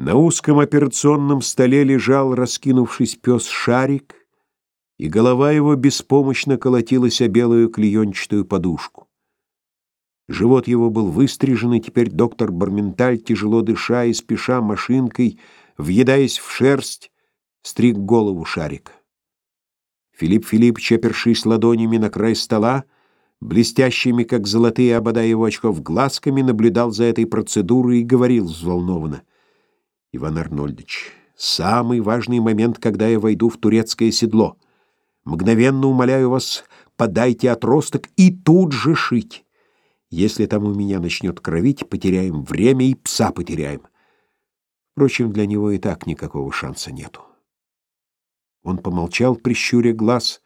На узком операционном столе лежал, раскинувшись пес Шарик, и голова его беспомощно колотилась о белую клеенчатую подушку. Живот его был выстрижен, и теперь доктор Барменталь, тяжело дыша и спеша машинкой, въедаясь в шерсть, стриг голову Шарика. Филипп Филиппович, опершись ладонями на край стола, блестящими, как золотые обода его очков, глазками наблюдал за этой процедурой и говорил взволнованно. Иван Арнольдович, самый важный момент, когда я войду в турецкое седло. Мгновенно умоляю вас, подайте отросток и тут же шить. Если там у меня начнет кровить, потеряем время и пса потеряем. Впрочем, для него и так никакого шанса нету. Он помолчал, прищуря глаз,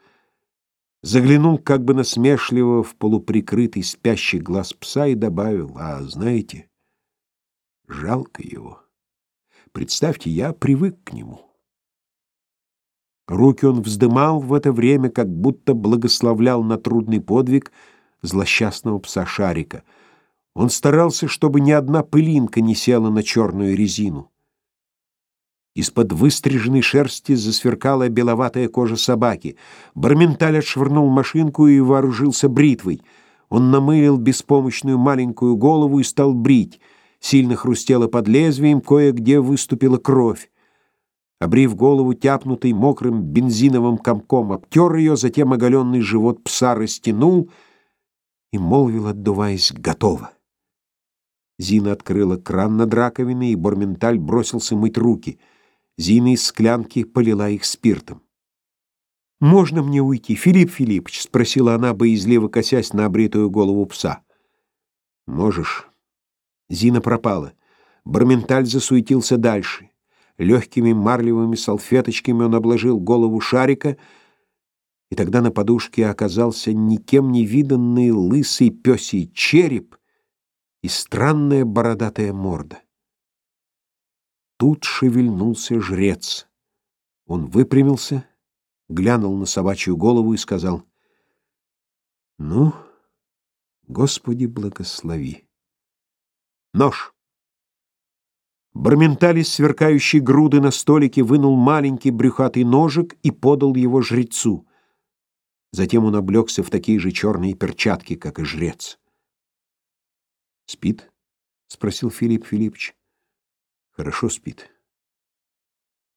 заглянул как бы насмешливо в полуприкрытый спящий глаз пса и добавил, а знаете, жалко его. Представьте, я привык к нему. Руки он вздымал в это время, как будто благословлял на трудный подвиг злосчастного пса Шарика. Он старался, чтобы ни одна пылинка не села на черную резину. Из-под выстриженной шерсти засверкала беловатая кожа собаки. Барменталь отшвырнул машинку и вооружился бритвой. Он намылил беспомощную маленькую голову и стал брить — Сильно хрустело под лезвием, кое-где выступила кровь. Обрив голову, тяпнутый мокрым бензиновым комком, обтер ее, затем оголенный живот пса растянул и молвил, отдуваясь, «Готово!». Зина открыла кран над раковиной, и Борменталь бросился мыть руки. Зина из склянки полила их спиртом. «Можно мне уйти, Филипп Филиппович?» — спросила она, боязливо косясь на обритую голову пса. «Можешь». Зина пропала. Барменталь засуетился дальше. Легкими марлевыми салфеточками он обложил голову шарика, и тогда на подушке оказался никем не виданный лысый пёсий череп и странная бородатая морда. Тут шевельнулся жрец. Он выпрямился, глянул на собачью голову и сказал, «Ну, Господи, благослови!» Нож. Барменталь из сверкающей груды на столике вынул маленький брюхатый ножик и подал его жрецу. Затем он облегся в такие же черные перчатки, как и жрец. «Спит?» — спросил Филипп Филиппович. «Хорошо спит».